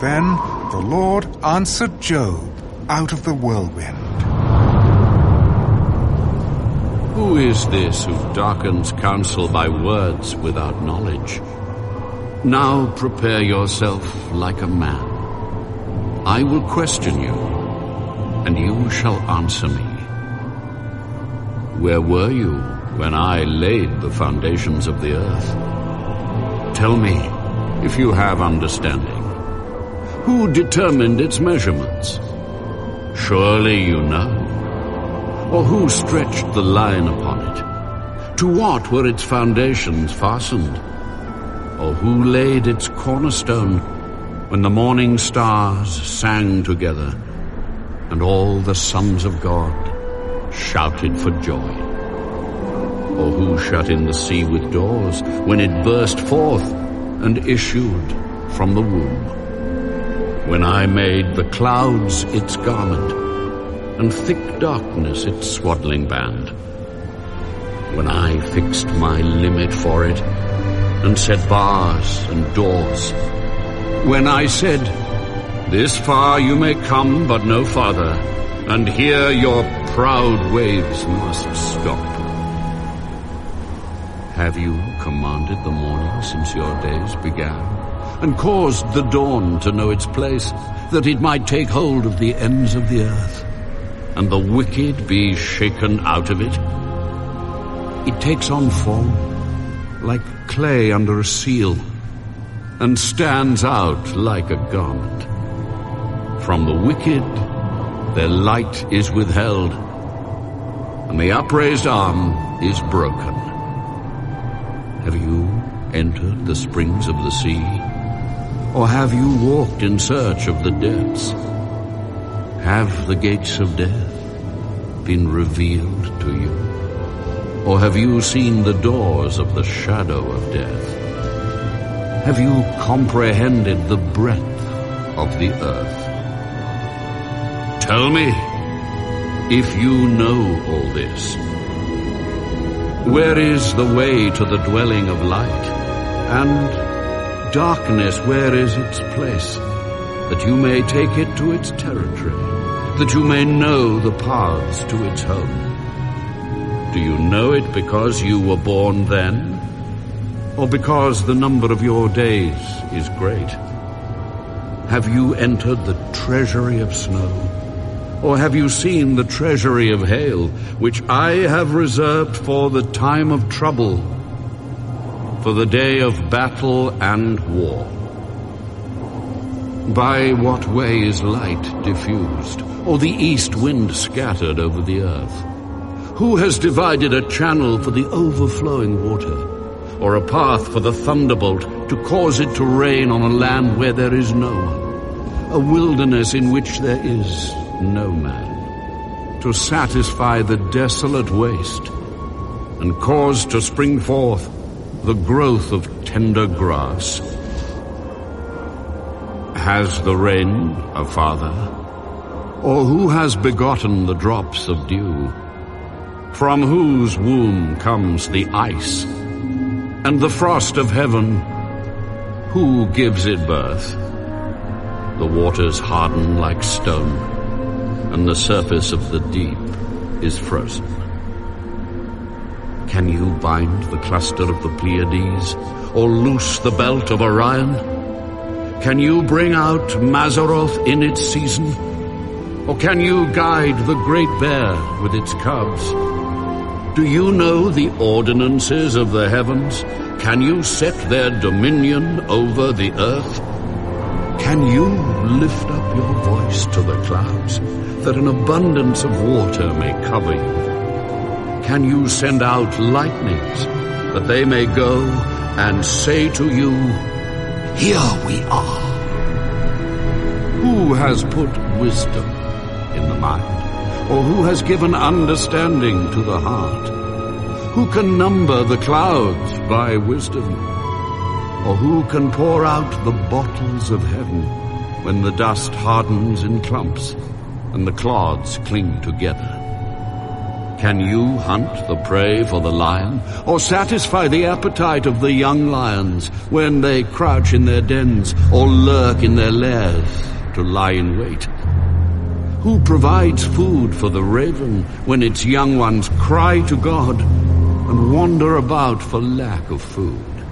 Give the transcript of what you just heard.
Then the Lord answered Job out of the whirlwind. Who is this who darkens counsel by words without knowledge? Now prepare yourself like a man. I will question you, and you shall answer me. Where were you when I laid the foundations of the earth? Tell me, if you have understanding. Who determined its measurements? Surely you know. Or who stretched the line upon it? To what were its foundations fastened? Or who laid its cornerstone when the morning stars sang together and all the sons of God shouted for joy? Or who shut in the sea with doors when it burst forth and issued from the womb? When I made the clouds its garment and thick darkness its swaddling band. When I fixed my limit for it and set bars and doors. When I said, This far you may come, but no farther, and here your proud waves must stop. Have you commanded the morning since your days began, and caused the dawn to know its place, that it might take hold of the ends of the earth, and the wicked be shaken out of it? It takes on form like clay under a seal, and stands out like a garment. From the wicked their light is withheld, and the upraised arm is broken. Have you entered the springs of the sea? Or have you walked in search of the depths? Have the gates of death been revealed to you? Or have you seen the doors of the shadow of death? Have you comprehended the breadth of the earth? Tell me, if you know all this, where is the way to the dwelling of light? And darkness, where is its place? That you may take it to its territory, that you may know the paths to its home. Do you know it because you were born then? Or because the number of your days is great? Have you entered the treasury of snow? Or have you seen the treasury of hail, which I have reserved for the time of trouble, for the day of battle and war? By what way is light diffused, or the east wind scattered over the earth? Who has divided a channel for the overflowing water, or a path for the thunderbolt to cause it to rain on a land where there is no one, a wilderness in which there is no man, to satisfy the desolate waste, and cause to spring forth the growth of tender grass? Has the rain a father? Or who has begotten the drops of dew? from whose womb comes the ice, and the frost of heaven, who gives it birth? The waters harden like stone, and the surface of the deep is frozen. Can you bind the cluster of the Pleiades, or loose the belt of Orion? Can you bring out Mazzaroth in its season? Or can you guide the great bear with its cubs? Do you know the ordinances of the heavens? Can you set their dominion over the earth? Can you lift up your voice to the clouds, that an abundance of water may cover you? Can you send out lightnings, that they may go and say to you, Here we are? Who has put wisdom in the mind? or who has given understanding to the heart? Who can number the clouds by wisdom? Or who can pour out the bottles of heaven when the dust hardens in clumps and the clods cling together? Can you hunt the prey for the lion, or satisfy the appetite of the young lions when they crouch in their dens or lurk in their lairs to lie in wait? Who provides food for the raven when its young ones cry to God and wander about for lack of food?